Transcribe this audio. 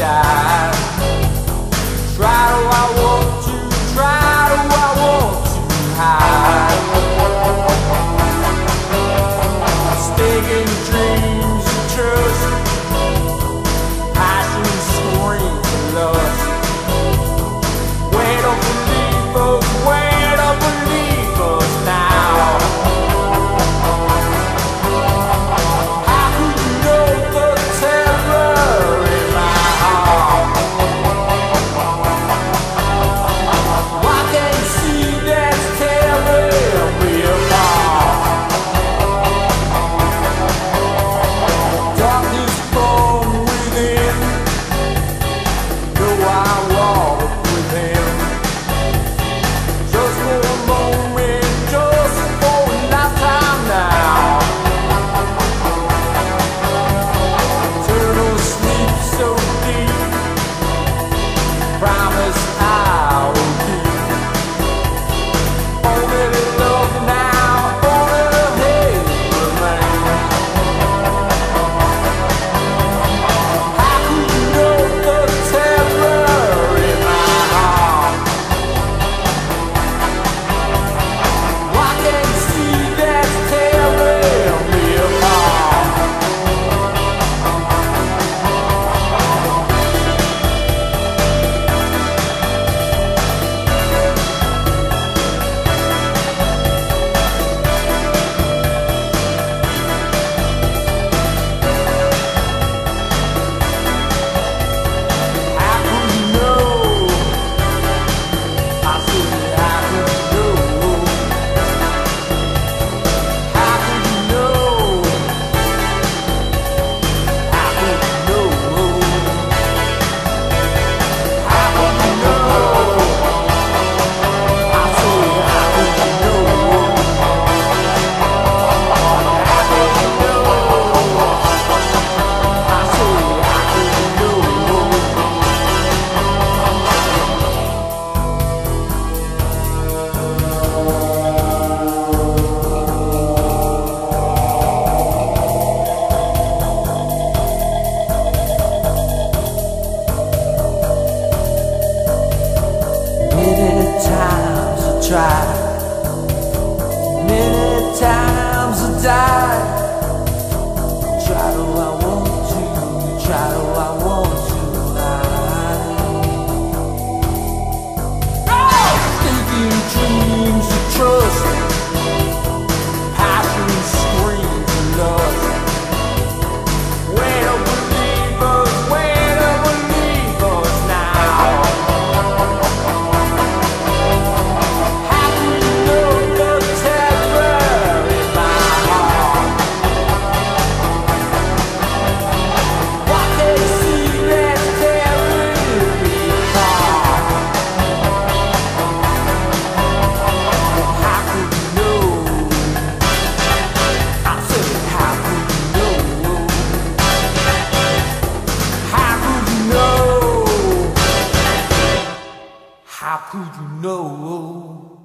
olhar. try. How could you know?